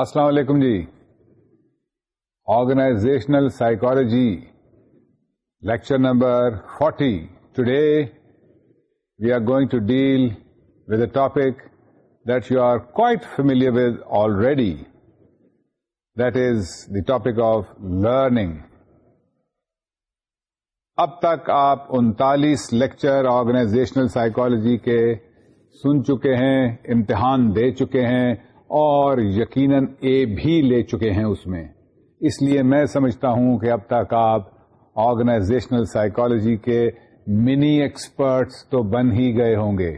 السلام علیکم جی organisational psychology lecture number forty today we are going to deal with a topic that you are quite familiar with already that is the topic of learning اب تک آپ انتالیس lecture organisational psychology کے سن چکے ہیں امتحان دے چکے ہیں اور یقیناً اے بھی لے چکے ہیں اس میں اس لیے میں سمجھتا ہوں کہ اب تک آپ آرگنائزیشنل سائیکالوجی کے منی ایکسپرٹس تو بن ہی گئے ہوں گے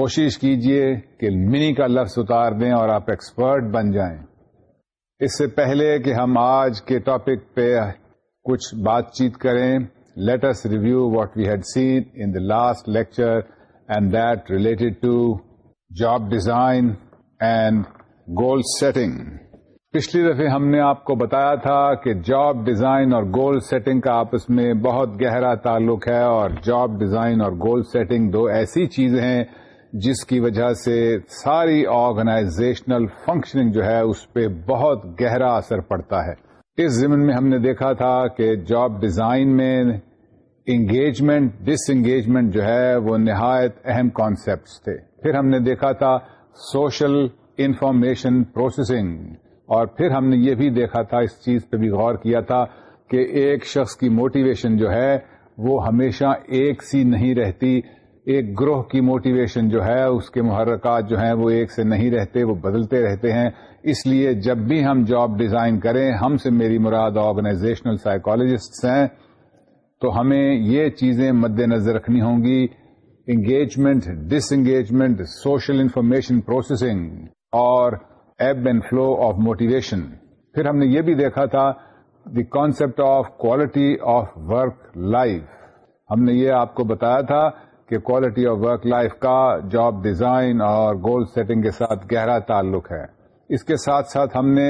کوشش کیجئے کہ منی کا لفظ اتار دیں اور آپ ایکسپرٹ بن جائیں اس سے پہلے کہ ہم آج کے ٹاپک پہ کچھ بات چیت کریں let's review what we had seen in the last lecture and that related to job design and goal setting پچھلی دفعہ ہم نے آپ کو بتایا تھا کہ جاب ڈیزائن اور گول سیٹنگ کا آپس میں بہت گہرا تعلق ہے اور جاب ڈیزائن اور گول سیٹنگ دو ایسی چیزیں ہیں جس کی وجہ سے ساری آرگنائزیشنل فنکشننگ جو ہے اس پہ بہت گہرا اثر پڑتا ہے اس ضمن میں ہم نے دیکھا تھا کہ جاب ڈیزائن میں انگیجمنٹ ڈس انگیجمنٹ جو ہے وہ نہایت اہم کانسیپٹس تھے پھر ہم نے دیکھا تھا سوشل انفارمیشن پروسیسنگ اور پھر ہم نے یہ بھی دیکھا تھا اس چیز پہ بھی غور کیا تھا کہ ایک شخص کی موٹیویشن جو ہے وہ ہمیشہ ایک سی نہیں رہتی ایک گروہ کی موٹیویشن جو ہے اس کے محرکات جو ہیں وہ ایک سے نہیں رہتے وہ بدلتے رہتے ہیں اس لیے جب بھی ہم جاب ڈیزائن کریں ہم سے میری مراد آرگنائزیشنل سائیکولوجسٹ ہیں تو ہمیں یہ چیزیں مد نظر رکھنی ہوں گی engagement disengagement social information processing اور ایب اینڈ فلو آف موٹیویشن پھر ہم نے یہ بھی دیکھا تھا the concept of quality of work life ہم نے یہ آپ کو بتایا تھا کہ کوالٹی آف ورک لائف کا جاب ڈیزائن اور گول سیٹنگ کے ساتھ گہرا تعلق ہے اس کے ساتھ ساتھ ہم نے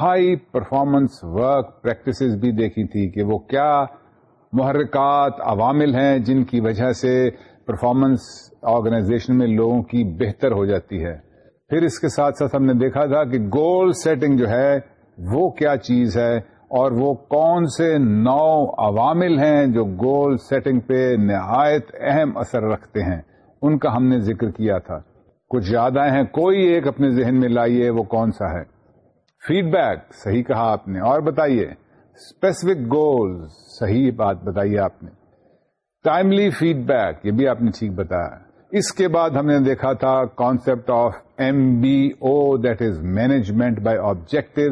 ہائی پرفارمنس ورک پریکٹسز بھی دیکھی تھی کہ وہ کیا محرکات عوامل ہیں جن کی وجہ سے پرفارمنس آرگنائزیشن میں لوگوں کی بہتر ہو جاتی ہے پھر اس کے ساتھ ساتھ ہم نے دیکھا تھا کہ گول سیٹنگ جو ہے وہ کیا چیز ہے اور وہ کون سے نو عوامل ہیں جو گول سیٹنگ پہ نہایت اہم اثر رکھتے ہیں ان کا ہم نے ذکر کیا تھا کچھ یاد آئے ہیں کوئی ایک اپنے ذہن میں لائیے وہ کون سا ہے فیڈ بیک صحیح کہا آپ نے اور بتائیے اسپیسیفک گولز صحیح بات بتائیے آپ نے ٹائملی فیڈ بیک یہ بھی آپ نے ٹھیک بتایا اس کے بعد ہم نے دیکھا تھا concept of M B O that is management by objective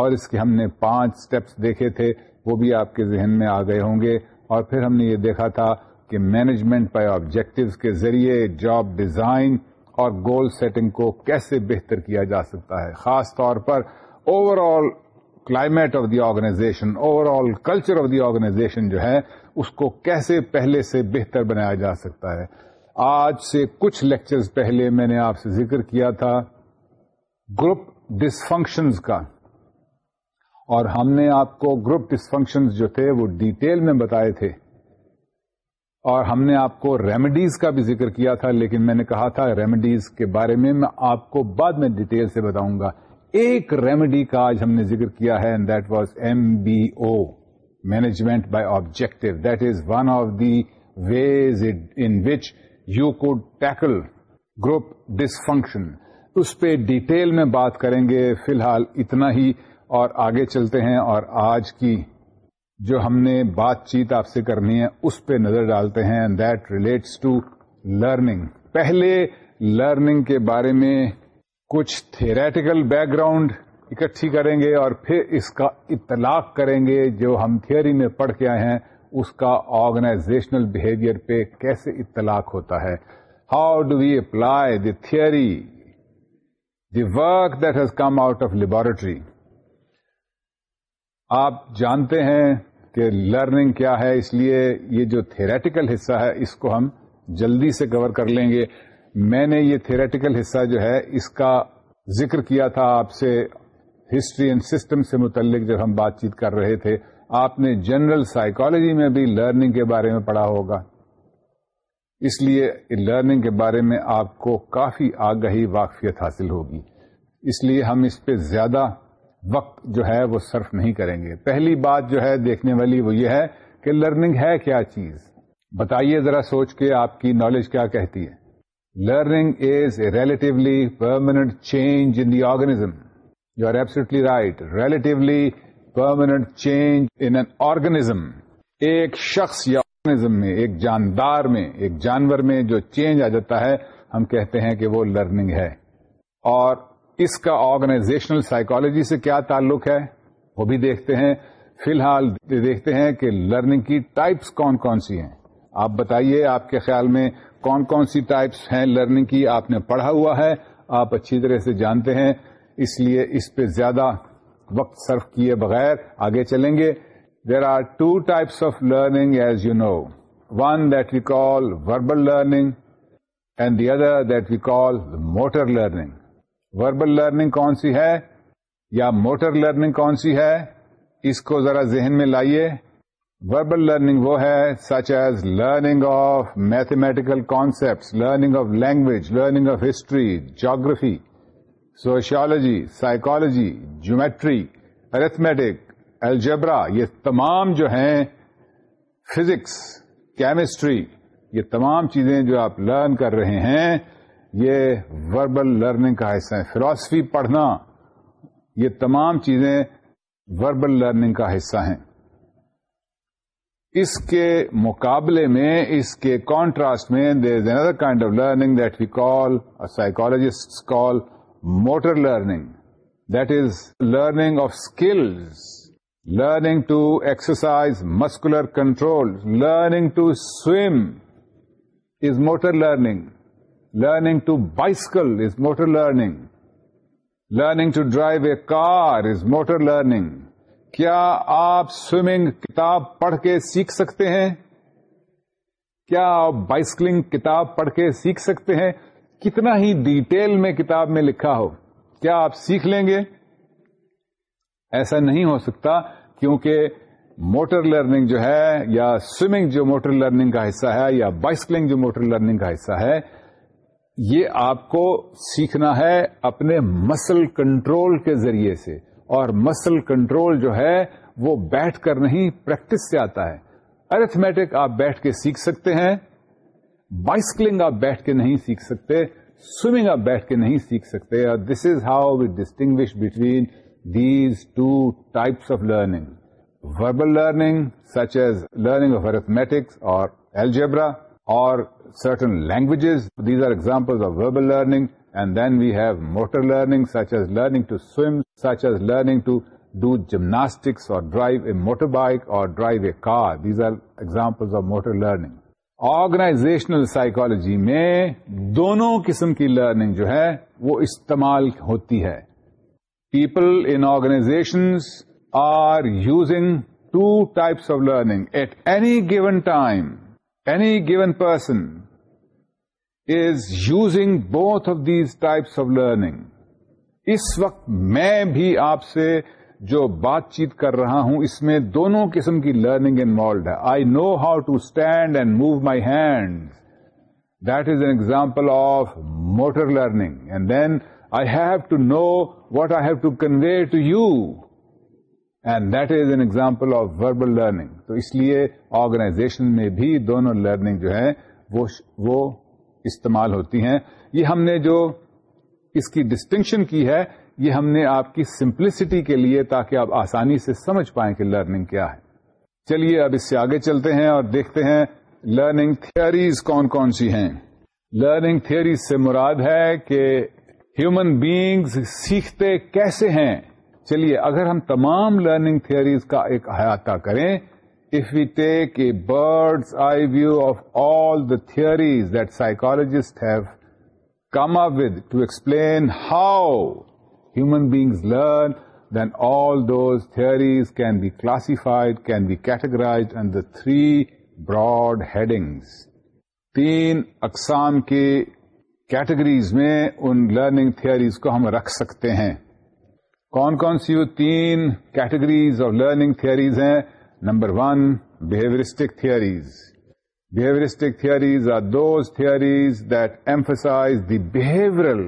اور اس کے ہم نے پانچ اسٹیپس دیکھے تھے وہ بھی آپ کے ذہن میں آ گئے ہوں گے اور پھر ہم نے یہ دیکھا تھا کہ مینجمنٹ بائی آبجیکٹو کے ذریعے جاب ڈیزائن اور گول سیٹنگ کو کیسے بہتر کیا جا سکتا ہے خاص طور پر overall climate of the organisation overall culture of the organisation جو ہے اس کو کیسے پہلے سے بہتر بنایا جا سکتا ہے آج سے کچھ لیکچرز پہلے میں نے آپ سے ذکر کیا تھا گروپ ڈسفنکشن کا اور ہم نے آپ کو گروپ ڈسفنکشن جو تھے وہ ڈیٹیل میں بتائے تھے اور ہم نے آپ کو ریمیڈیز کا بھی ذکر کیا تھا لیکن میں نے کہا تھا ریمیڈیز کے بارے میں میں آپ کو بعد میں ڈیٹیل سے بتاؤں گا ایک ریمیڈی کا آج ہم نے ذکر کیا ہے that was M B O management by objective that is one of the it, in you you ٹیکل گروپ group dysfunction. اس پہ ڈیٹیل میں بات کریں گے فی الحال اتنا ہی اور آگے چلتے ہیں اور آج کی جو ہم نے بات چیت آپ سے کرنی ہے اس پہ نظر ڈالتے ہیں دیٹ ریلیٹس ٹو لرننگ پہلے لرننگ کے بارے میں کچھ تھریٹیکل بیک گراؤنڈ اکٹھی کریں گے اور پھر اس کا اطلاق کریں گے جو ہم تھیوری میں پڑھ کے آئے ہیں اس کا آرگنائزیشنل بہیویئر پہ کیسے اطلاق ہوتا ہے how do we apply the theory the work that has come out of laboratory آپ جانتے ہیں کہ لرننگ کیا ہے اس لیے یہ جو تھیریٹیکل حصہ ہے اس کو ہم جلدی سے کور کر لیں گے میں نے یہ تھیریٹیکل حصہ جو ہے اس کا ذکر کیا تھا آپ سے ہسٹری اینڈ سسٹم سے متعلق جب ہم بات چیت کر رہے تھے آپ نے جنرل سائیکالوجی میں بھی لرننگ کے بارے میں پڑھا ہوگا اس لیے لرننگ کے بارے میں آپ کو کافی آگہی واقفیت حاصل ہوگی اس لیے ہم اس پہ زیادہ وقت جو ہے وہ صرف نہیں کریں گے پہلی بات جو ہے دیکھنے والی وہ یہ ہے کہ لرننگ ہے کیا چیز بتائیے ذرا سوچ کے آپ کی نالج کیا کہتی ہے learning is a relatively permanent change in the organism you are absolutely right relatively permanent change in organism ایک شخص یا آرگنیزم میں ایک جاندار میں ایک جانور میں جو چینج آ جاتا ہے ہم کہتے ہیں کہ وہ لرننگ ہے اور اس کا آرگنائزیشنل سائکولوجی سے کیا تعلق ہے وہ بھی دیکھتے ہیں فی الحال دیکھتے ہیں کہ لرننگ کی ٹائپس کون کون سی ہیں آپ بتائیے آپ کے خیال میں کون کون سی ٹائپس ہیں لرننگ کی آپ نے پڑھا ہوا ہے آپ اچھی طرح سے جانتے ہیں اس لیے اس پہ زیادہ وقت صرف کیے بغیر آگے چلیں گے there are two types of learning as you know one that we call verbal learning and the other that we call motor learning verbal learning کون سی ہے یا موٹر لرننگ کون سی ہے اس کو ذرا ذہن میں لائیے وربل لرننگ وہ ہے such as learning of mathematical concept learning of language learning of history geography sociology psychology geometry arithmetic algebra یہ تمام جو ہیں فزکس کیمسٹری یہ تمام چیزیں جو آپ لرن کر رہے ہیں یہ وربل لرننگ کا حصہ ہے فلاسفی پڑھنا یہ تمام چیزیں وربل لرننگ کا حصہ ہیں اس کے مقابلے میں اس کے کانٹراسٹ میں there is another kind of learning that we call psychologist call motor learning that is learning of skills learning to exercise muscular control learning to swim is motor learning learning to bicycle is motor learning learning to drive a car is motor learning کیا آپ swimming کتاب پڑھ کے سیکھ سکتے ہیں کیا آپ بائسکلنگ کتاب پڑھ کے سیکھ سکتے ہیں کتنا ہی ڈیٹیل میں کتاب میں لکھا ہو کیا آپ سیکھ لیں گے ایسا نہیں ہو سکتا کیونکہ موٹر لرننگ جو ہے یا سوئمنگ جو موٹر لرننگ کا حصہ ہے یا بائسکلنگ جو موٹر لرننگ کا حصہ ہے یہ آپ کو سیکھنا ہے اپنے مسل کنٹرول کے ذریعے سے اور مسل کنٹرول جو ہے وہ بیٹھ کر نہیں پریکٹس سے آتا ہے ارتھمیٹک آپ بیٹھ کے سیکھ سکتے ہیں بائسکلنگ آپ بیٹھ کے نہیں سیکھ سکتے سوئمنگ آپ بیٹھ کے نہیں سیکھ سکتے اور this is how we distinguish between these two types of learning verbal learning such as learning of arithmetics اور ایلجیبرا اور certain languages these are example of verbal learning and then we have motor learning such as learning to swim such as learning to do gymnastics اور drive a motor bike اور drive a car these are examples of motor learning organisational psychology میں دونوں قسم کی learning جو ہے وہ استعمال ہوتی ہے people in organisation are using two types of learning at any given time any given person is using both of these types of learning اس وقت میں بھی آپ سے جو بات چیت کر رہا ہوں اس میں دونوں قسم کی لرننگ انوالوڈ ہے I know how to stand and move my hand that is an example of motor learning and then I have to know what I have to convey to you and that is an example of verbal learning تو اس لیے organisation میں بھی دونوں learning جو ہے وہ استعمال ہوتی ہیں یہ ہم نے جو اس کی ڈسٹنکشن کی ہے یہ ہم نے آپ کی سمپلسٹی کے لیے تاکہ آپ آسانی سے سمجھ پائیں کہ لرننگ کیا ہے چلیے اب اس سے آگے چلتے ہیں اور دیکھتے ہیں لرننگ تھیئریز کون کون سی ہیں لرننگ تھیئریز سے مراد ہے کہ ہیومن بینگز سیکھتے کیسے ہیں چلیے اگر ہم تمام لرننگ تھیئریز کا ایک احاطہ کریں if we take a bird's eye view of all the theories that psychologists have come up with to explain how human beings learn, then all those theories can be classified, can be categorized under three broad headings. تین اقسام کے categories میں ان learning theories کو ہم رکھ سکتے ہیں کون کون سی وہ تین کیٹیگریز آف لرننگ تھیئریز ہیں number one behaviouristic theories behaviouristic theories are those theories that emphasize the behavioural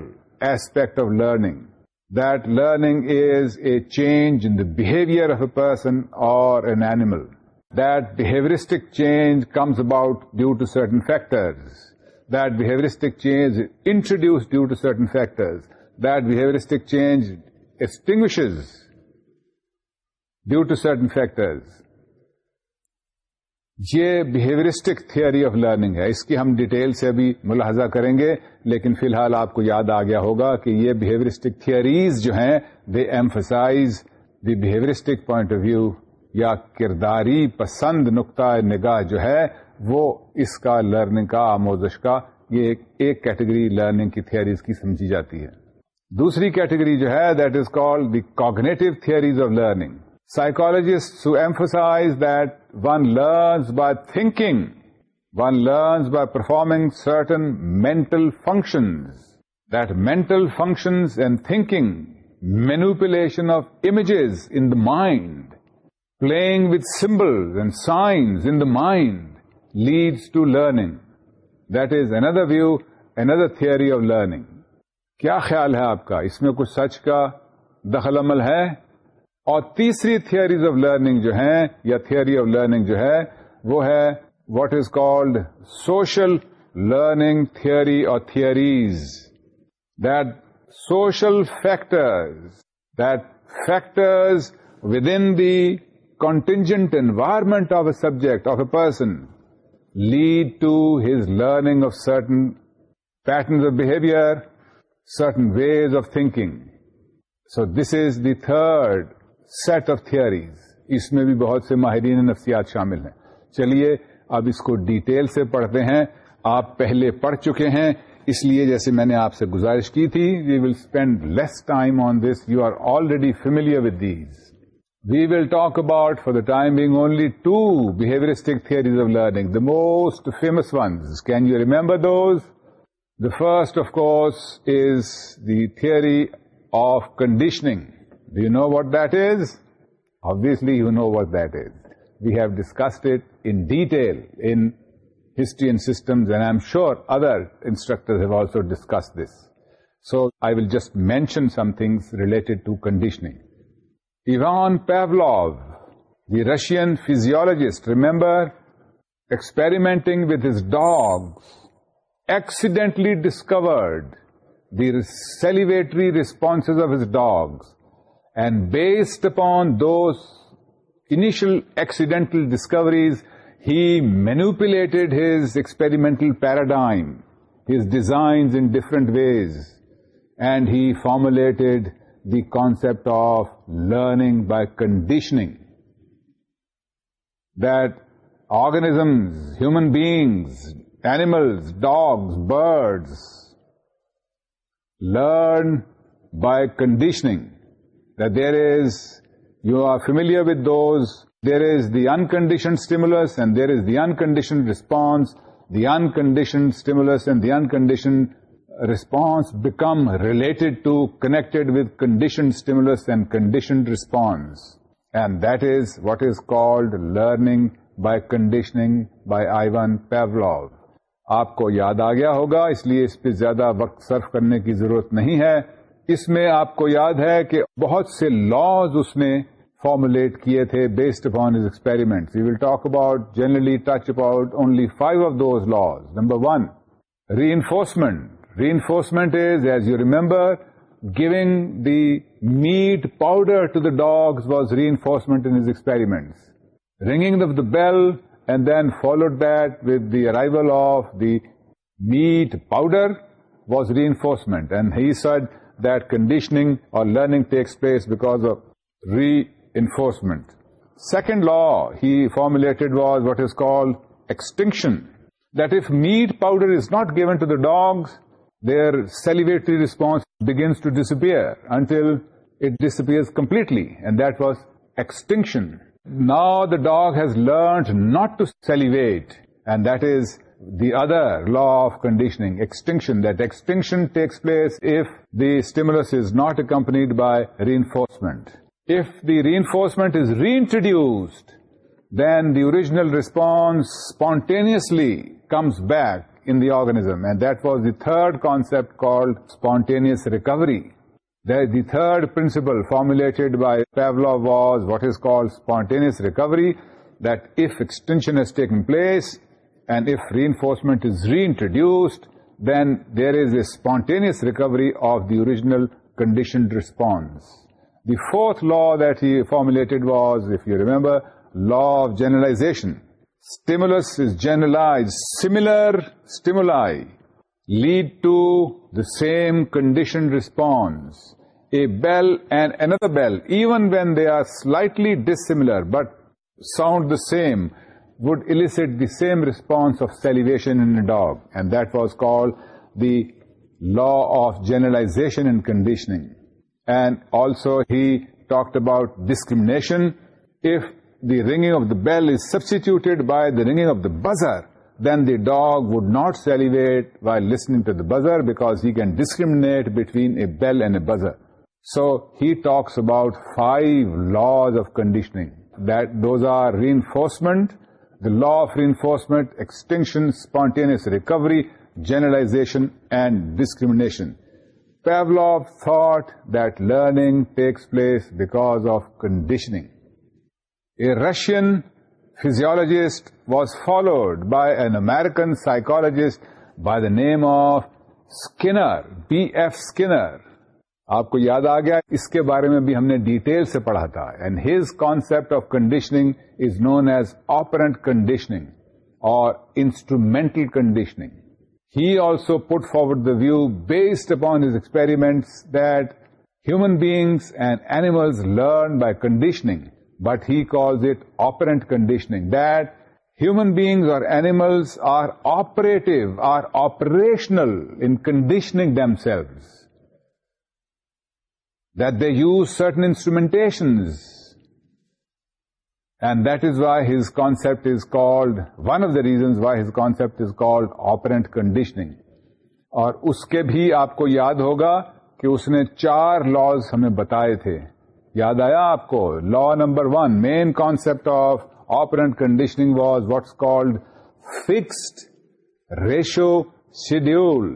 aspect of learning that learning is a change in the behavior of a person or an animal. That behavioristic change comes about due to certain factors. That behavioristic change is introduced due to certain factors. That behavioristic change extinguishes due to certain factors. یہ behaviouristic theory of learning ہے اس کی ہم detail سے ابھی ملاحظہ کریں گے لیکن فی الحال آپ کو یاد آ گیا ہوگا کہ یہ بہیورسٹک تھیئریز جو ہیں they emphasize the behaviouristic point of view یا کرداری پسند نقطۂ نگاہ جو ہے وہ اس کا لرننگ کا آموزش کا یہ ایک کیٹیگری لرننگ کی تھیئریز کی سمجھی جاتی ہے دوسری کیٹیگری جو ہے that is call the cognitive theories of learning psychologists to emphasise that one learns by thinking one learns by performing certain mental functions that mental functions and thinking manipulation of images in the mind playing with symbols and signs in the mind leads to learning that is another view another theory of learning کیا خیال ہے آپ کا اس میں کچھ سچ کا دخل عمل ہے اور تیسری تھیئریز آف لرننگ جو ہیں یا تھیئری آف لرننگ جو ہے وہ ہے what is called social learning theory اور theories that social factors that factors with in the contingent environment of a subject of a person lead to his learning of certain patterns of behaviour certain ways of thinking so this is the third set of theories اس میں بھی بہت سے ماہرین نفسیات شامل ہیں چلیے اب اس کو ڈیٹیل سے پڑھتے ہیں آپ پہلے پڑھ چکے ہیں اس لیے جیسے میں نے آپ سے گزارش کی تھی we will spend less time on this you are already familiar with these we will talk about for the time being only two behaviouristic theories of learning the most famous ones can you remember those the first of course is the theory of conditioning Do you know what that is? Obviously you know what that is. We have discussed it in detail in History and Systems, and I'm sure other instructors have also discussed this. So I will just mention some things related to conditioning. Ivan Pavlov, the Russian physiologist, remember, experimenting with his dogs, accidentally discovered the salivatory responses of his dogs. And based upon those initial accidental discoveries, he manipulated his experimental paradigm, his designs in different ways, and he formulated the concept of learning by conditioning. That organisms, human beings, animals, dogs, birds, learn by conditioning. There is you are familiar with those there is the the stimulus and there is the the response the the unconditioned and the the unconditioned become related to connected with with stimulus and and response and that is what is called learning by conditioning by Ivan Pavlov. آپ کو یاد آ گیا ہوگا اس لیے اس پہ زیادہ وقت صرف کرنے کی ضرورت نہیں ہے اس میں آپ کو یاد ہے کہ بہت سے لاز اس نے فارمولیٹ کیے تھے based upon his experiment you will talk about generally touch about only five of those laws number one reinforcement reinforcement is as you remember giving the meat powder to the dogs was reinforcement his experiment ringing of the bell and then followed that with the arrival of the meat powder was reinforcement and he such that conditioning or learning takes place because of reinforcement. Second law he formulated was what is called extinction. That if meat powder is not given to the dogs, their salivatory response begins to disappear until it disappears completely. And that was extinction. Now the dog has learned not to salivate, and that is the other law of conditioning, extinction, that extinction takes place if the stimulus is not accompanied by reinforcement. If the reinforcement is reintroduced, then the original response spontaneously comes back in the organism. And that was the third concept called spontaneous recovery. The third principle formulated by Pavlov was what is called spontaneous recovery, that if extinction has taken place, and if reinforcement is reintroduced, then there is a spontaneous recovery of the original conditioned response. The fourth law that he formulated was, if you remember, law of generalization. Stimulus is generalized. Similar stimuli lead to the same conditioned response. A bell and another bell, even when they are slightly dissimilar but sound the same, would elicit the same response of salivation in a dog, and that was called the law of generalization and conditioning. And also he talked about discrimination. If the ringing of the bell is substituted by the ringing of the buzzer, then the dog would not salivate while listening to the buzzer, because he can discriminate between a bell and a buzzer. So he talks about 5 laws of conditioning. Those are reinforcement, the law of reinforcement, extinction, spontaneous recovery, generalization, and discrimination. Pavlov thought that learning takes place because of conditioning. A Russian physiologist was followed by an American psychologist by the name of Skinner, B.F. Skinner. آپ کو یاد آ گیا اس کے بارے میں بھی ہم نے ڈیٹیل سے پڑھا تھا and his concept of conditioning is known as operant conditioning اور instrumental conditioning he also put forward the view based upon his experiments that human beings and animals learn by conditioning but he calls it operant conditioning that human beings اور animals are operative are operational in conditioning themselves. Selves that they use certain instrumentations. And that is why his concept is called one of the reasons why his concept is called operant conditioning. اور اس کے بھی آپ کو یاد ہوگا کہ اس نے چار لاز ہمیں بتائے تھے یاد آیا آپ کو لا number one main concept of operant conditioning was what's called fixed ratio schedule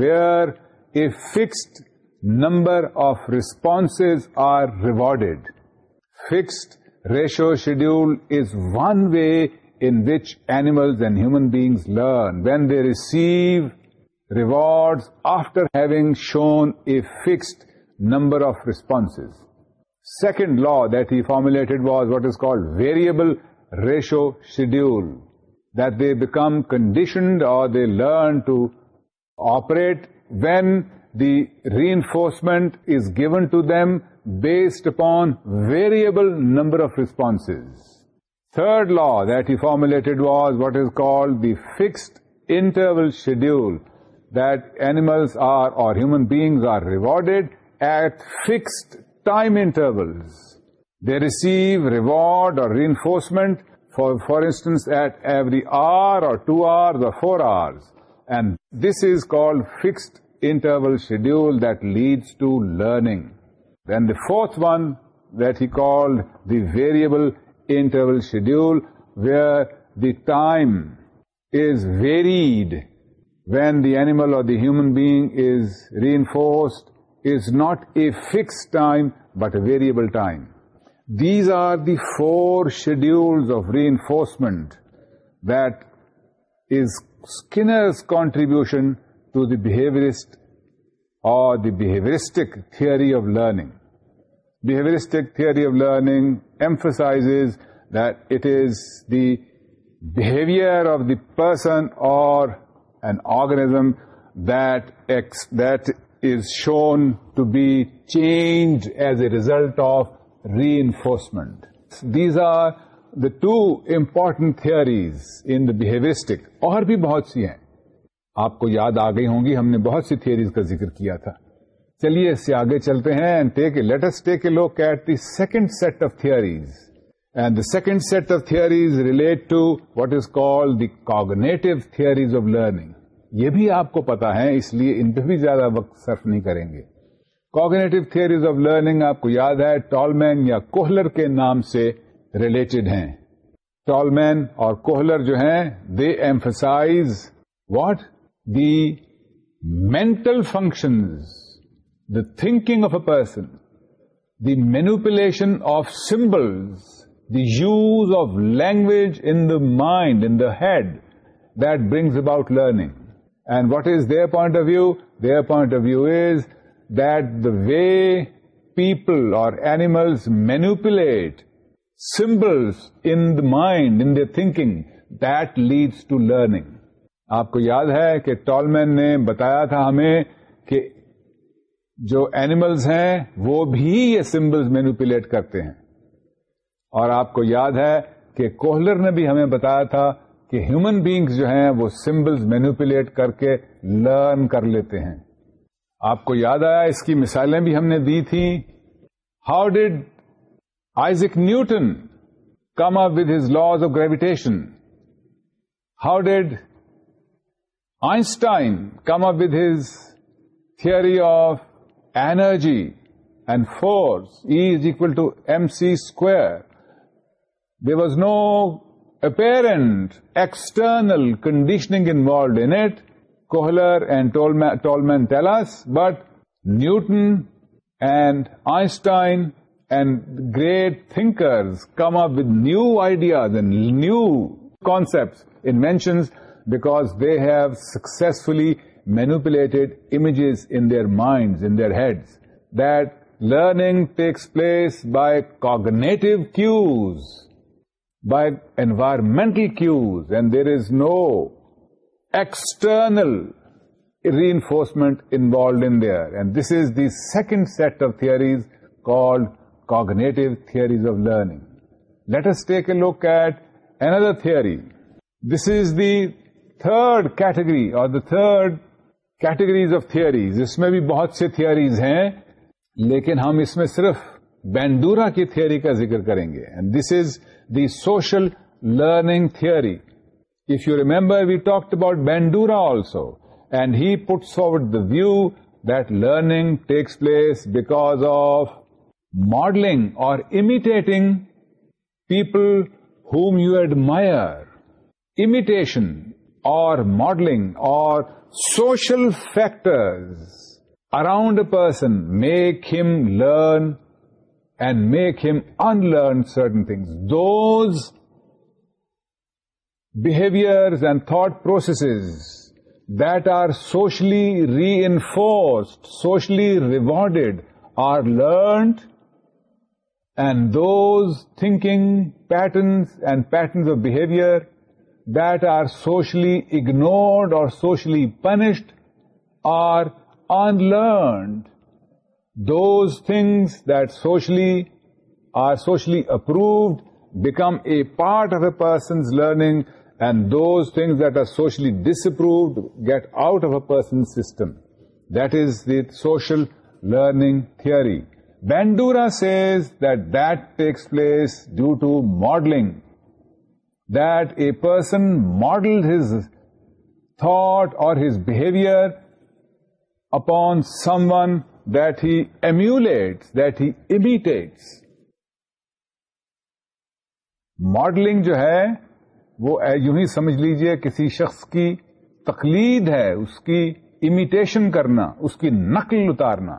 where a fixed number of responses are rewarded. Fixed ratio schedule is one way in which animals and human beings learn. When they receive rewards after having shown a fixed number of responses. Second law that he formulated was what is called variable ratio schedule, that they become conditioned or they learn to operate when the reinforcement is given to them based upon variable number of responses. Third law that he formulated was what is called the fixed interval schedule, that animals are, or human beings are, rewarded at fixed time intervals. They receive reward or reinforcement for instance at every hour or 2 hours or 4 hours, and this is called fixed interval schedule that leads to learning. Then the fourth one that he called the variable interval schedule, where the time is varied when the animal or the human being is reinforced, is not a fixed time but a variable time. These are the four schedules of reinforcement that is Skinner's contribution behaviourist or behaviouristic theory of learning behaviouristic theory of learning emphasise that it is behaviour of the person organism this that is shown to be changed as a result of reinforcement these are the two important theories in behaviouristic اور بھی بہت سی ہیں آپ کو یاد آ گئی ہوں گی ہم نے بہت سی تھھیوریز کا ذکر کیا تھا چلیے اس سے آگے چلتے ہیں let's take a look at the second set of theories and the second set of theories relate to what is call the cognitive theories of learning یہ بھی آپ کو پتا ہے اس لیے ان پہ بھی زیادہ وقت صرف نہیں کریں گے کاگنیٹو تھیئریز آف لرننگ آپ کو یاد ہے ٹالمین مین یا کوہلر کے نام سے ریلیٹڈ ہیں ٹال مین اور کوہلر جو ہیں they emphasize what the mental functions, the thinking of a person, the manipulation of symbols, the use of language in the mind, in the head, that brings about learning. And what is their point of view? Their point of view is that the way people or animals manipulate symbols in the mind, in their thinking, that leads to learning. آپ کو یاد ہے کہ ٹال مین نے بتایا تھا ہمیں کہ جو اینیملز ہیں وہ بھی یہ سمبلز مینوپولیٹ کرتے ہیں اور آپ کو یاد ہے کہ کوہلر نے بھی ہمیں بتایا تھا کہ ہیومن بینگز جو ہیں وہ سمبلز مینوپولیٹ کر کے لرن کر لیتے ہیں آپ کو یاد آیا اس کی مثالیں بھی ہم نے دی تھی how did Isaac Newton come up with his laws of gravitation how did Einstein come up with his theory of energy and force. E is equal to mc square. There was no apparent external conditioning involved in it, Kohler and Tolman tell us, but Newton and Einstein and great thinkers come up with new ideas and new concepts, inventions because they have successfully manipulated images in their minds, in their heads, that learning takes place by cognitive cues, by environmental cues, and there is no external reinforcement involved in there. And this is the second set of theories called cognitive theories of learning. Let us take a look at another theory. This is the third category اور the third categories of theories اس میں بھی بہت سے theories ہیں لیکن ہم اس میں صرف بینڈورا کی تھیئری کا ذکر کریں گے and this is the social learning theory if you remember we talk about Bandura also and he puts out the view that learning takes place because of modelling اور imitating people whom you admire imitation or modeling or social factors around a person make him learn and make him unlearn certain things. Those behaviors and thought processes that are socially reinforced, socially rewarded, are learned, and those thinking patterns and patterns of behavior that are socially ignored or socially punished are unlearned. Those things that socially are socially approved become a part of a person's learning, and those things that are socially disapproved get out of a person's system. That is the social learning theory. Bandura says that that takes place due to modeling. Person person his his or his behaviour upon someone that he emulates, that he imitates modelling جو ہے وہ یوں ہی سمجھ لیجئے کسی شخص کی تقلید ہے اس کی امیٹیشن کرنا اس کی نقل اتارنا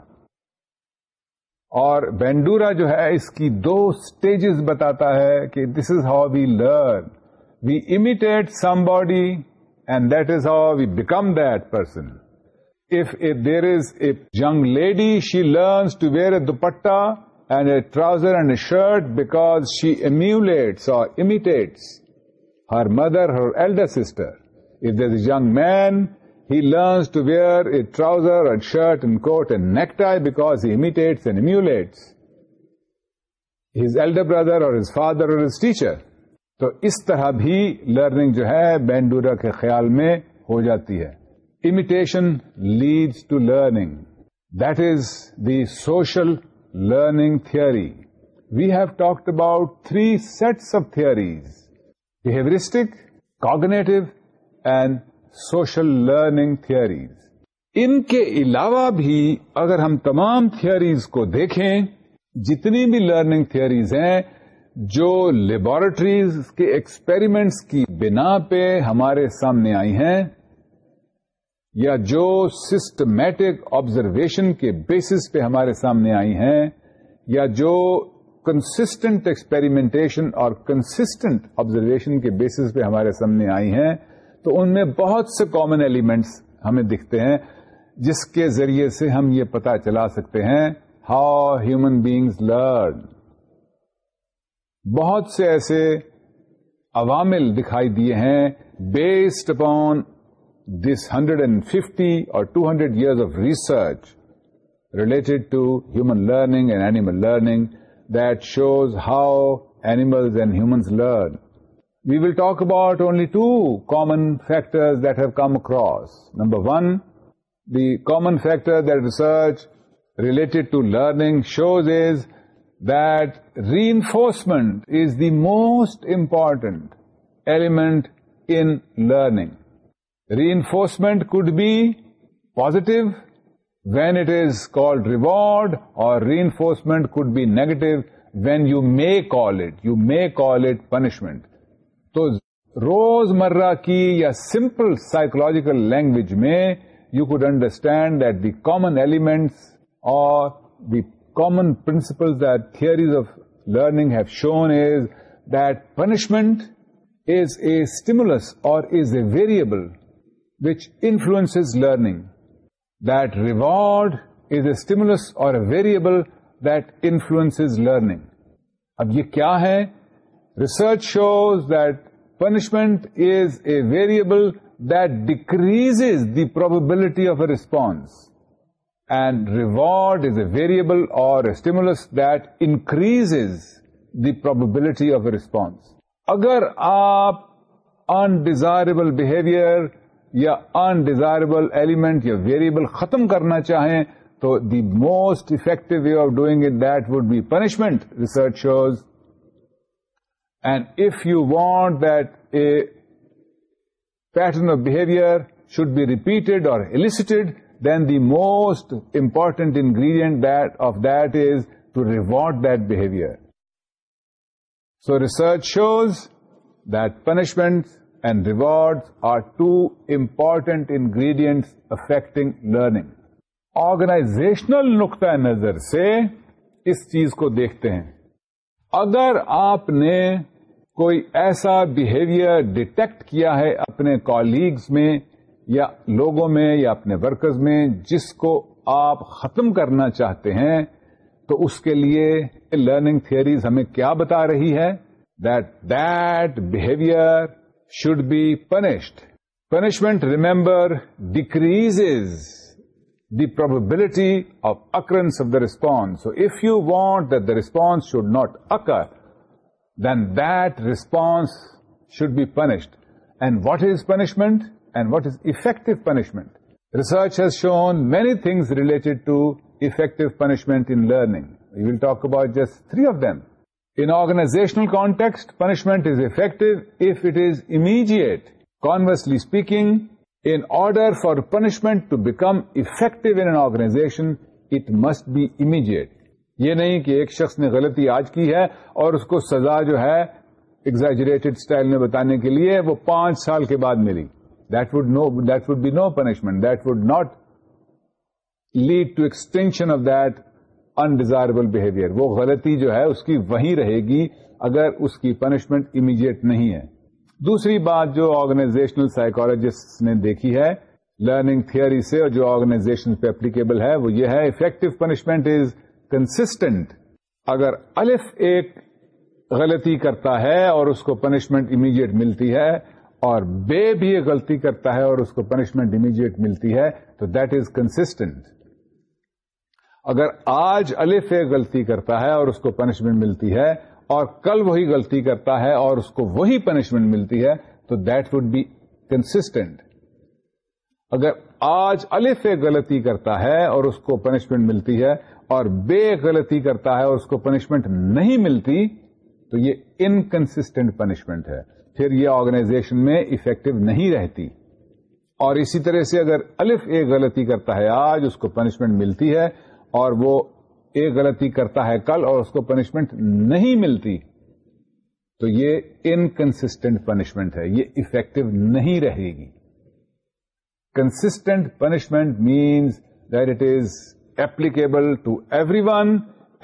اور بینڈورا جو ہے اس کی دو سٹیجز بتاتا ہے کہ this is how we learn We imitate somebody and that is how we become that person. If there is a young lady, she learns to wear a dupatta and a trouser and a shirt because she emulates or imitates her mother, her elder sister. If there is a young man, he learns to wear a trouser, a shirt and coat and necktie because he imitates and emulates his elder brother or his father or his teacher. تو اس طرح بھی learning جو ہے Bandura کے خیال میں ہو جاتی ہے imitation leads to learning that is the social learning theory we have talked about three sets of theories behaviouristic cognitive and social learning theories ان کے علاوہ بھی اگر ہم تمام تھیئریز کو دیکھیں جتنی بھی لرننگ تھریز ہیں جو لیبورٹریز کے ایکسپیریمنٹس کی بنا پہ ہمارے سامنے آئی ہیں یا جو سسٹمیٹک آبزرویشن کے بیسس پہ ہمارے سامنے آئی ہیں یا جو کنسٹنٹ ایکسپیریمنٹیشن اور کنسٹنٹ آبزرویشن کے بیسس پہ ہمارے سامنے آئی ہیں تو ان میں بہت سے کامن ایلیمنٹس ہمیں دکھتے ہیں جس کے ذریعے سے ہم یہ پتا چلا سکتے ہیں ہاؤ ہیومن بیگز لرن بہت سے ایسے عوامل دکھائی دیے ہیں based upon this hundred and fifty اور two hundred years of research related to human learning and animal learning that shows how animal and humans learn we will talk about only two common factor that have come across number one the common factor that research related to learning shows is the ر ریسمنٹ is the most important element in learning reinforcement could be positive when it is called reward or reinforcement could negative when you may call it you may call it punishment تو روز مرہ کی یا simple psychological language میں you could understand the main elements are the main principles and theories of learning have shown is that punishment is a stimulus or is a variable which influence learning that reward is a stimulus or a variable that influence is learning اب یہ کیا ہے research shows that punishment is a variable دیکریز the probability of a response and reward is a variable or stimulus that increase is the probability of a response اگر آپ undesirable behaviour یا undesirable element یا variable ختم کرنا چاہیں تو the most effective way of doing N that would be punishment research shows and if you want then of behaviour should be repeated or elicited then the most ingredient that of that is to reward that behaviour so research shows that punishment and rewards are two important ingredients affecting learning organisational نقطۂ نظر سے اس چیز کو دیکھتے ہیں اگر آپ نے کوئی ایسا بہیویئر ڈیٹیکٹ کیا ہے اپنے کالیگز میں یا لوگوں میں یا اپنے ورکرز میں جس کو آپ ختم کرنا چاہتے ہیں تو اس کے لیے لرننگ تھیئریز ہمیں کیا بتا رہی ہے that that behaviour should be punished punishment remember decrease the probability of occurrence of the response if you want that the response should not occur then that response should be punished and what is punishment and what is has punishment research has shown many things related to learning. Punishment in learning you will talk about them. Three of context, punishment is punishment is effective if it is speaking, in speaking for order for punishment to become effective organisation it must be immediate. یہ نہیں کہ ایک شخص نے غلطی آج کی ہے اور اس کو سزا جو ہے ایگزیجریٹڈ اسٹائل میں بتانے کے لیے وہ پانچ سال کے بعد ملی that would that would be no punishment that would not lead to extension of that undesirable behaviour وہ غلطی جو ہے اس کی وہیں رہے گی اگر اس کی پنشمنٹ امیڈیٹ نہیں ہے دوسری بات جو آرگنائزیشنل سائیکولوجسٹ نے دیکھی ہے لرننگ تھوری سے اور جو آرگنائزیشن پہ اپلیکیبل ہے وہ یہ ہے افیکٹو پنشمنٹ از کنسٹنٹ اگر الف ایک غلطی کرتا ہے اور اس کو پنشمنٹ امیڈیٹ ملتی ہے اور بے بھی یہ غلطی کرتا ہے اور اس کو پنشمنٹ امیڈیٹ ملتی ہے تو دیٹ از کنسٹنٹ اگر آج الف اے غلطی کرتا ہے اور اس کو پنشمنٹ ملتی ہے اور کل وہی غلطی کرتا ہے اور اس کو وہی پنشمنٹ ملتی ہے تو دیٹ وڈ بی کنسٹینٹ اگر آج الف اے غلطی کرتا ہے اور اس کو پنشمنٹ ملتی ہے اور بے غلطی کرتا ہے اور اس کو پنشمنٹ نہیں ملتی تو یہ انکنسٹینٹ پنشمنٹ ہے پھر یہ آرگنائزیشن میں افیکٹو نہیں رہتی اور اسی طرح سے اگر الف ایک غلطی کرتا ہے آج اس کو پنشمنٹ ملتی ہے اور وہ ایک غلطی کرتا ہے کل اور اس کو پنشمنٹ نہیں ملتی تو یہ انکنسٹنٹ پنشمنٹ ہے یہ افیکٹو نہیں رہے گی constant punishment means that it is applicable to everyone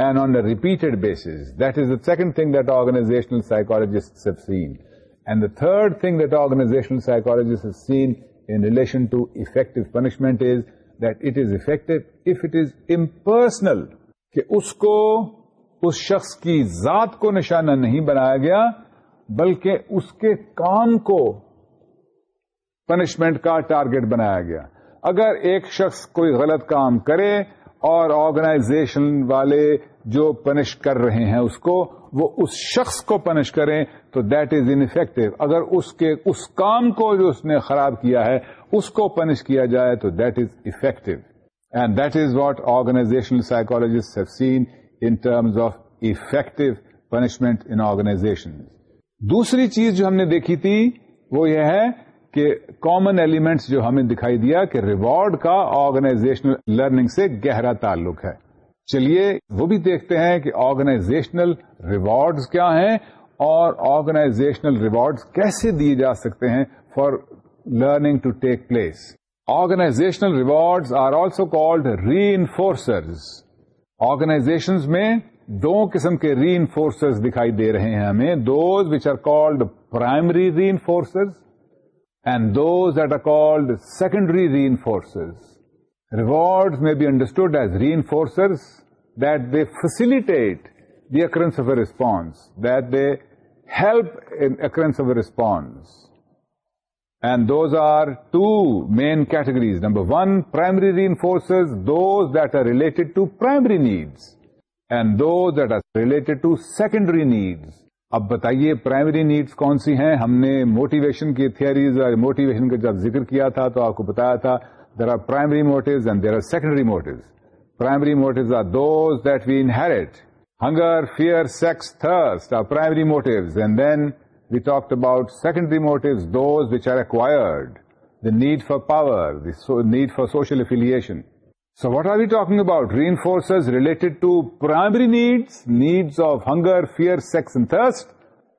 and on a repeated basis that is the second thing that organisational psychologist seen and the third thing درگناشن psychologist seen in relation to effective punishment is that it is effect if it is impersonal کہ اس کو اس شخص کی ذات کو نشانہ نہیں بنایا گیا بلکہ اس کے کام کو پنشمنٹ کا ٹارگیٹ بنایا گیا اگر ایک شخص کوئی غلط کام کرے اور آرگنائزیشن والے جو پنش کر رہے ہیں اس کو وہ اس شخص کو پنش کریں تو دیٹ از انفیکٹو اگر اس کے اس کام کو جو اس نے خراب کیا ہے اس کو پنش کیا جائے تو that is effective and that is what organisational psychologist have seen in terms of effective punishment in organisation دوسری چیز جو ہم نے دیکھی تھی وہ یہ ہے کہ کامن ایلیمنٹس جو ہمیں دکھائی دیا کہ ریوارڈ کا آرگنائزیشنل لرننگ سے گہرا تعلق ہے چلیے وہ بھی دیکھتے ہیں کہ آرگنائزیشنل ریوارڈز کیا ہیں اور آرگنائزیشنل ریوارڈز کیسے دیے جا سکتے ہیں for learning to take place organisational rewards are also called reinforcers organisations میں دو قسم کے ری انفورسرز دکھائی دے رہے ہیں ہمیں those which are called primary reinforcers and those that are called secondary reinforcers reward may be understood as reinforcers that they facility the occurrence of a response that they help occurrence of a response and those are two main categories number one primary reinforcers those that are related to primary needs and those that are related to secondary needs اب بتائیے primary needs کون سی ہیں ہم نے motivation کی theories اور motivation کا جب ذکر کیا تھا تو آپ کو بتایا تھا There are primary motives and there are secondary motives. Primary motives are those that we inherit. Hunger, fear, sex, thirst are primary motives. And then we talked about secondary motives, those which are acquired. The need for power, the need for social affiliation. So what are we talking about? Reinforcers related to primary needs, needs of hunger, fear, sex and thirst,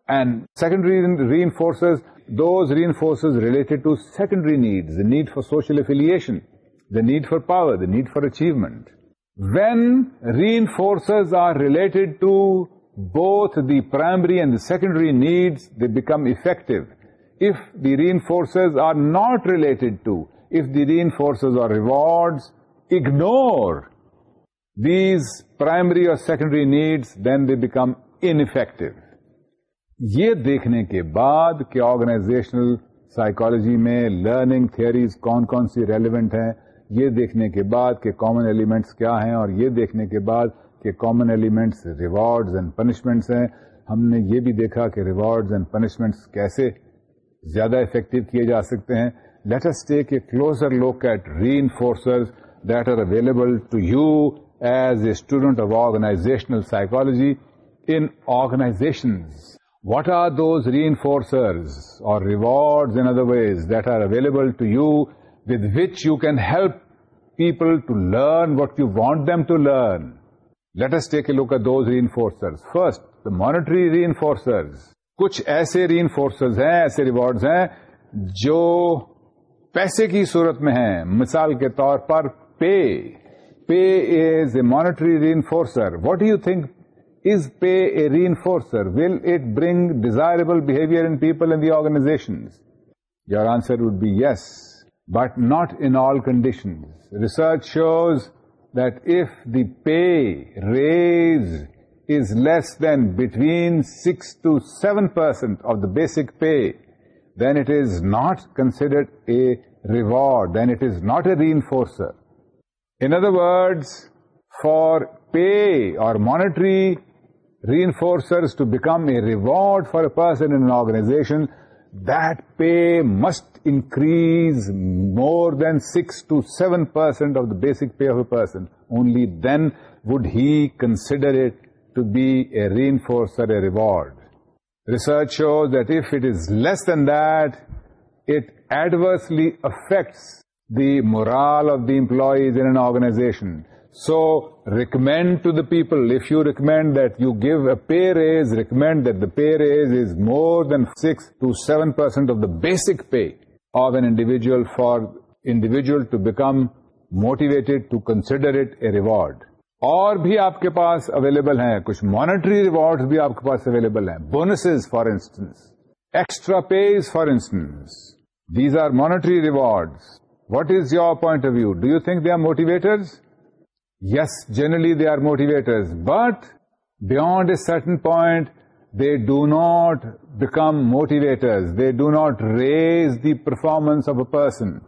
and secondary reinforcers those reinforces related to secondary needs, the need for social affiliation, the need for power, the need for achievement. When reinforcers are related to both the primary and the secondary needs, they become effective. If the reinforcers are not related to, if the reinforcers or rewards ignore these primary or secondary needs, then they become ineffective. یہ دیکھنے کے بعد کہ organisational psychology میں learning theories کون کون سی relevant ہیں یہ دیکھنے کے بعد کہ کامن ایلیمنٹس کیا ہیں اور یہ دیکھنے کے بعد کہ common elements rewards and punishments ہیں ہم نے یہ بھی دیکھا کہ ریوارڈز اینڈ پنشمنٹس کیسے زیادہ افیکٹو کیے جا سکتے ہیں let's take a closer look at reinforcers that are available to you as a student of organisational psychology in organisations what are those reinforcers اور rewards in other ways that are available to you with which you can help people turn what you want them to learn let's take کے look کا those reinforcers first monetary reinforcers کچھ ایسے رینفورسرز ہیں ایسے rewards ہیں جو پیسے کی صورت میں ہیں مثال کے طور پر pay pay is a monetary reinforcer what you think Is pay a reinforcer? Will it bring desirable behavior in people and the organizations? Your answer would be yes, but not in all conditions. Research shows that if the pay raise is less than between 6% to 7% of the basic pay, then it is not considered a reward, then it is not a reinforcer. In other words, for pay or monetary reinforcers to become a reward for a person in an organization, that pay must increase more than 6 to 7% of the basic pay of a person. Only then would he consider it to be a reinforcer, a reward. Research shows that if it is less than that, it adversely affects the morale of the employees in an organization. So recommend to the people if you recommend that you give a pair is recommend the pair as is more than six to seven percent of the basic pay of an individual for individual to become motivated to consider it a reward اور بھی آپ کے پاس available ہیں کچھ monetary reward بھی آپ کے پاس اویلیبل ہیں bonus for instance extra pay for instance these are monetary reward what is your point of view do you think they are motivators Yes, generally they are motivators, but beyond a certain point, they do not become motivators. They do not raise the performance of a person.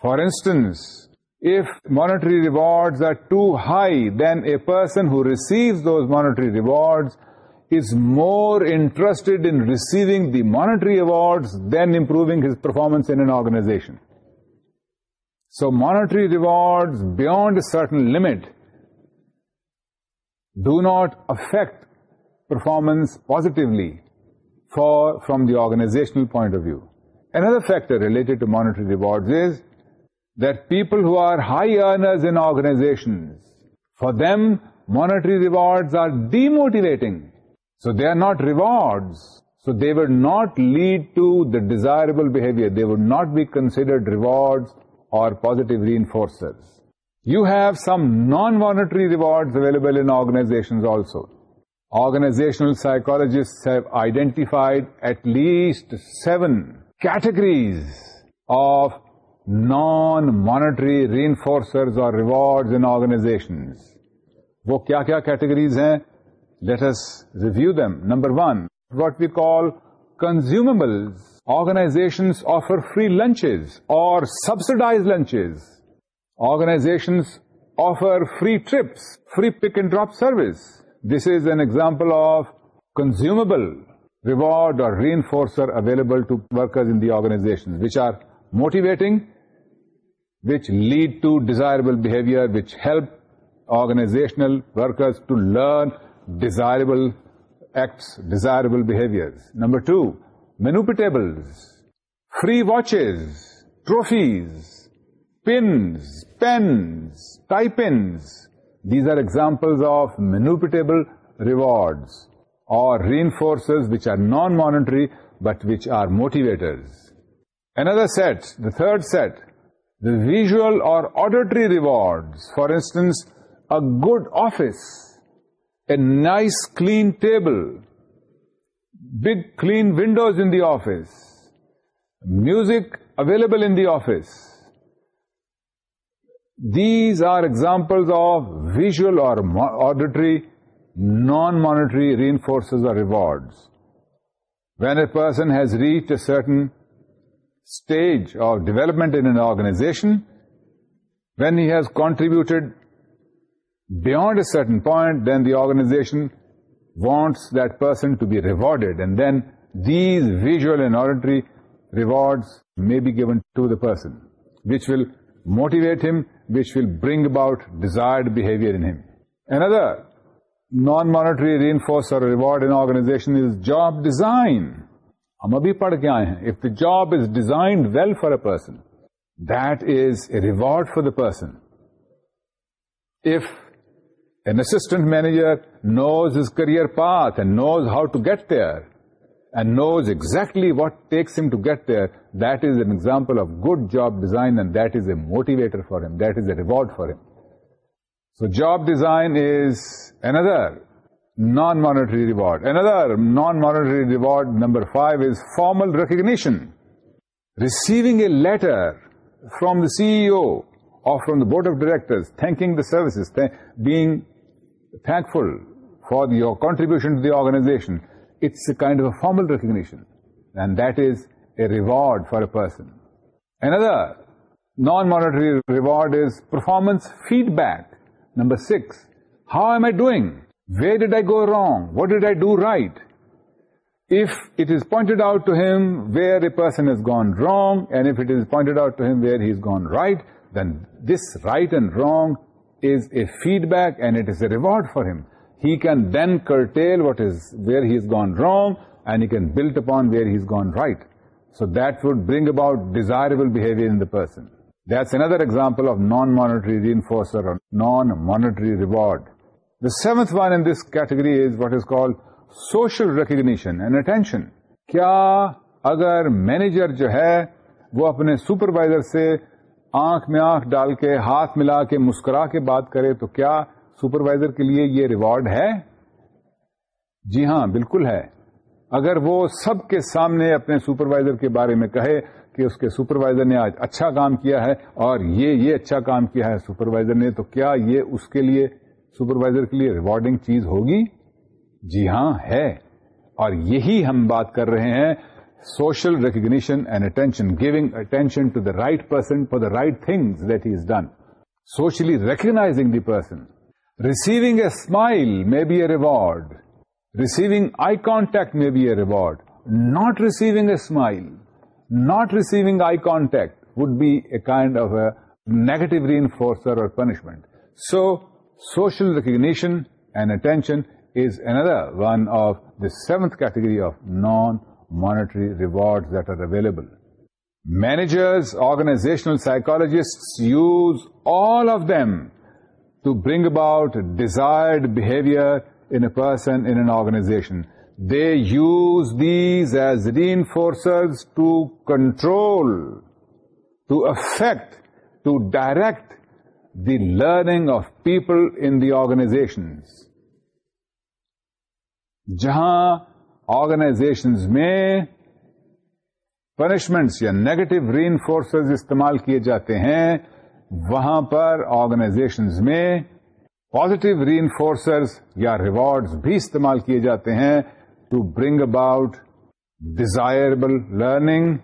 For instance, if monetary rewards are too high, then a person who receives those monetary rewards is more interested in receiving the monetary awards than improving his performance in an organization. So monetary rewards beyond a certain limit do not affect performance positively from the organizational point of view. Another factor related to monetary rewards is that people who are high earners in organizations, for them, monetary rewards are demotivating. So they are not rewards. So they will not lead to the desirable behavior. They would not be considered rewards or positive reinforcers you have some non monetary rewards available in organisations also organisational psychologist have identified at least seven categories of non monetary reinforcers اور rewards in organisations وہ کیا کیا review them number one what we call consumables Organizations offer free lunches or subsidized lunches. Organizations offer free trips, free pick and drop service. This is an example of consumable reward or reinforcer available to workers in the organizations, which are motivating, which lead to desirable behavior, which help organizational workers to learn desirable acts, desirable behaviors. Number 2, manipulables, free watches, trophies, pins, pens, tie-pins. These are examples of manipulable rewards or reinforcers which are non-monetary but which are motivators. Another set, the third set, the visual or auditory rewards. For instance, a good office, a nice clean table, big clean windows in the office, music available in the office. These are examples of visual or auditory, non-monetary reinforcers or rewards. When a person has reached a certain stage of development in an organization, when he has contributed beyond a certain point, then the organization wants that person to be rewarded and then these visual and monetary reward may be given to the person which will motivate him which will bring about desire behaviour non monetary reinforce reward organisation is job design ہم ابھی پڑھ کے آئے ہیں if the job is designed well for a person that is a reward for the person if an assistant manager knows his career path and knows how to get there and knows exactly what takes him to get there, that is an example of good job design, and that is a motivator for him, that is a reward for him. So job design is another non-monetary reward. Another non-monetary reward, number 5, is formal recognition. Receiving a letter from the CEO or from the board of directors, thanking the services, being thankful for your contribution to the organization, it's a kind of a formal recognition, and that is a reward for a person. Another non-monetary reward is performance feedback. Number 6, how am I doing? Where did I go wrong? What did I do right? If it is pointed out to him where a person has gone wrong, and if it is pointed out to him where he's gone right, then this right and wrong is a feedback and it is a reward for him. he can then curtail what is where he has gone wrong and he can build upon where he has gone right. So that would bring about desirable behavior in the person. That's another example of non-monetary reinforcer or non-monetary reward. The seventh one in this category is what is called social recognition and attention. کیا اگر manager جو ہے وہ اپنے supervisor سے آنکھ میں آنکھ ڈال کے ہاتھ ملا کے مسکرا کے بات کرے تو کیا سپروائزر کے لیے یہ ریوارڈ ہے جی ہاں بالکل ہے اگر وہ سب کے سامنے اپنے سپروائزر کے بارے میں کہے کہ اس کے سپروائزر نے آج اچھا کام کیا ہے اور یہ یہ اچھا کام کیا ہے سپروائزر نے تو کیا یہ اس کے لیے سپروائزر کے لیے ریوارڈنگ چیز ہوگی جی ہاں ہے اور یہی ہم بات کر رہے ہیں social recognition and attention giving attention to the right person for the right thing that is done socially recognising the person Receiving a smile may be a reward. Receiving eye contact may be a reward. Not receiving a smile, not receiving eye contact would be a kind of a negative reinforcer or punishment. So, social recognition and attention is another one of the seventh category of non-monetary rewards that are available. Managers, organizational psychologists use all of them to bring about desired behaviour in a person in an organisation they use these as reinforcers to control to affect to direct the learning of people in the organisation جہاں organisations میں punishments یا negative reinforcers استعمال کیے جاتے ہیں وہاں پر organisations میں پازیٹو ری انفورسرز یا ریوارڈز بھی استعمال کیے جاتے ہیں to bring about desirable learning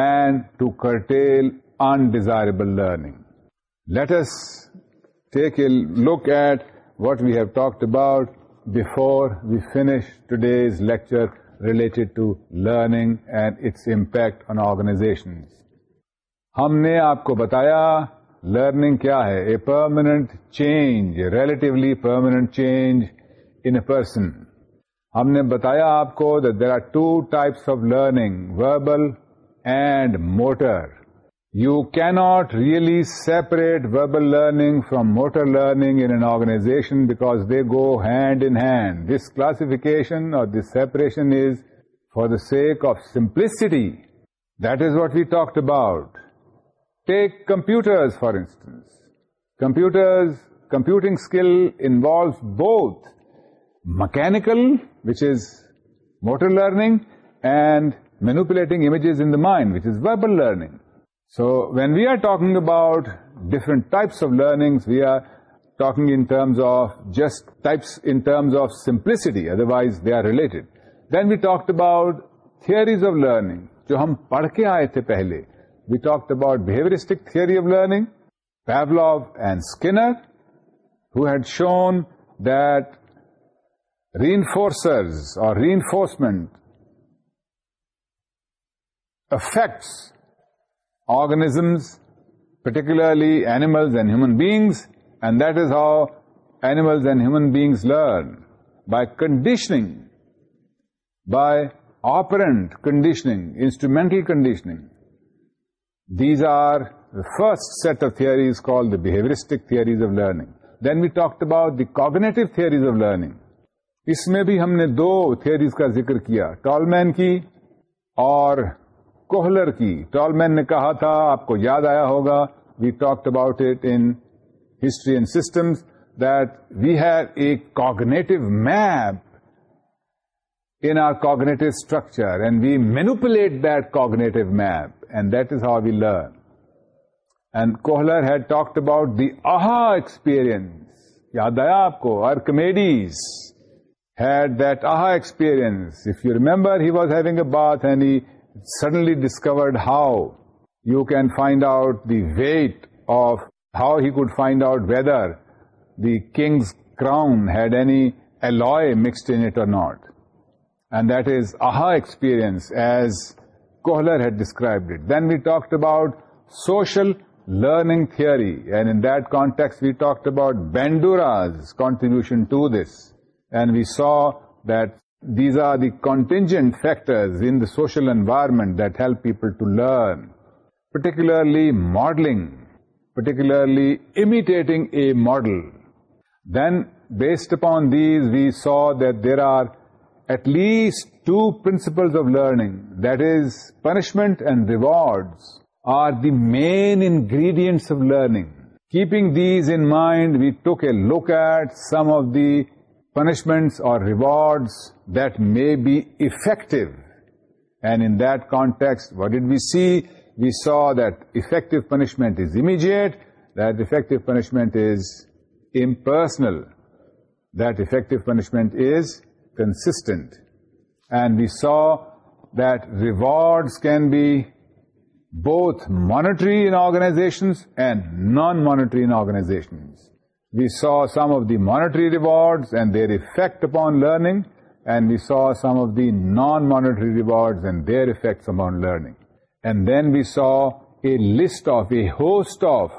and to curtail undesirable learning let's take a look at what we have talked about before we finish days lecture related to learning and its impact on organisation ہم نے آپ کو بتایا learning کیا ہے a permanent change relatively permanent change in a person ہم نے بتایا آپ کو there are two types of learning verbal and motor you can't really separate verbal learning from motor learning in organisation because they go hand in hand this classification اور this separation is for the sake of simplicity that is what we talked about take computer for instance computers computing skill involve both mechanical motor learning and manipulating images in the mind which is verbal learning so when we are talking about different types of learning we are talk terms of just types in terms of simplicity otherwise they are related then we talk about theories of learning جو ہم پڑھ کے آئے تھے پہلے We talked about behavioristic theory of learning, Pavlov and Skinner, who had shown that reinforcers or reinforcement affects organisms, particularly animals and human beings, and that is how animals and human beings learn, by conditioning, by operant conditioning, instrumental conditioning. These are first set of theories called the behaviouristic theories of learning then we talked about the cognitive theories of learning اس میں بھی ہم نے دو theories کا ذکر کیا ٹال کی اور کوہلر کی ٹال نے کہا تھا آپ کو یاد آیا ہوگا we talked about it in history and systems that we have a cognitive map in our cognitive structure and we manipulate that cognitive map and that is how you learn and Kohler had talked about the aha experience یاد آیا آپ کو Archimedes had that aha experience if you remember he was having a bath and suddenly discovered how you can find out the weight of how he could find out whether the king's crown had an alloy mixed int or not and that is aha experience as Kohler had described it. Then we talked about social learning theory, and in that context we talked about Bandura's contribution to this, and we saw that these are the contingent factors in the social environment that help people to learn, particularly modeling, particularly imitating a model. Then based upon these, we saw that there are at least two principles of learning, that is, punishment and rewards, are the main ingredients of learning. Keeping these in mind, we took a look at some of the punishments or rewards that may be effective. And in that context, what did we see? We saw that effective punishment is immediate, that effective punishment is impersonal, that effective punishment is consistent. And we saw that rewards can be both monetary in organizations and non-monetary in organizations. We saw some of the monetary rewards and their effect upon learning, and we saw some of the non-monetary rewards and their effects upon learning. And then we saw a host of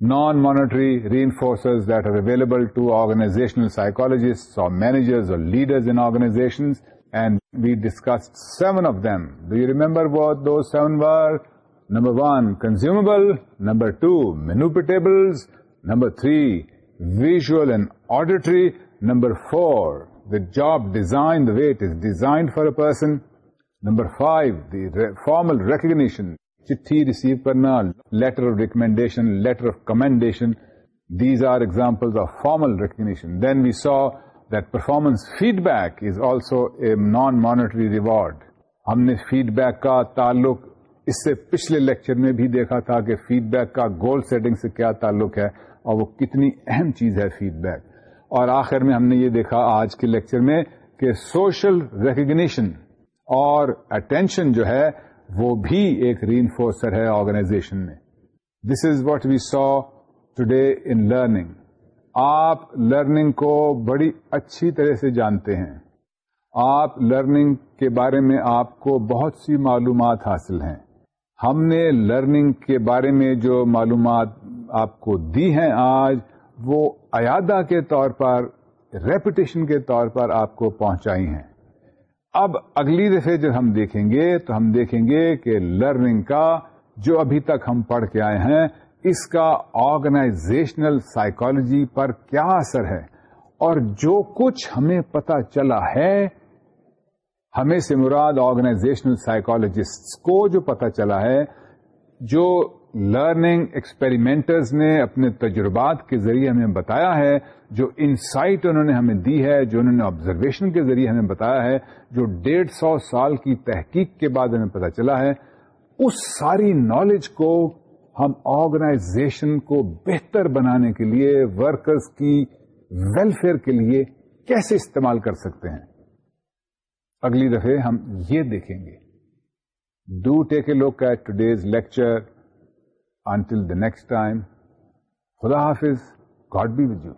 non-monetary reinforcers that are available to organizational psychologists or managers or leaders in organizations, and we discussed 7 of them. Do you remember what those 7 were? Number 1, consumable. Number 2, manipulatables. Number 3, visual and auditory. Number 4, the job design, the way it is designed for a person. Number 5, the formal recognition. چٹھی receive کرنا letter of recommendation letter of commendation these are example of formal recognition then we saw that performance feedback is also a non monetary reward ہم نے feed back کا تعلق اس سے پچھلے lecture میں بھی دیکھا تھا کہ فیڈ بیک کا گول سیٹنگ سے کیا تعلق ہے اور وہ کتنی اہم چیز ہے فیڈ بیک اور آخر میں ہم نے یہ دیکھا آج کے لیکچر میں کہ سوشل ریکگنیشن اور اٹینشن جو ہے وہ بھی ایک ری انفورسر ہے آرگنائزیشن میں this is what we saw today in learning آپ لرننگ کو بڑی اچھی طرح سے جانتے ہیں آپ لرننگ کے بارے میں آپ کو بہت سی معلومات حاصل ہیں ہم نے لرننگ کے بارے میں جو معلومات آپ کو دی ہیں آج وہ ایادہ کے طور پر ریپوٹیشن کے طور پر آپ کو پہنچائی ہیں اب اگلی دفعہ جب ہم دیکھیں گے تو ہم دیکھیں گے کہ لرننگ کا جو ابھی تک ہم پڑھ کے آئے ہیں اس کا آرگنائزیشنل سائیکالوجی پر کیا اثر ہے اور جو کچھ ہمیں پتا چلا ہے ہمیں سے مراد آرگنائزیشنل سائیکالوجسٹ کو جو پتہ چلا ہے جو لرننگ ایکسپیریمنٹرز نے اپنے تجربات کے ذریعے ہمیں بتایا ہے جو انسائٹ انہوں نے ہمیں دی ہے جو انہوں نے آبزرویشن کے ذریعے ہمیں بتایا ہے جو ڈیڑھ سو سال کی تحقیق کے بعد ہمیں پتا چلا ہے اس ساری نالج کو ہم آرگنائزیشن کو بہتر بنانے کے لیے ورکرز کی ویلفیئر کے لیے کیسے استعمال کر سکتے ہیں اگلی دفعہ ہم یہ دیکھیں گے do take a look at today's lecture until the next time خدا حافظ گاڈ بی ویو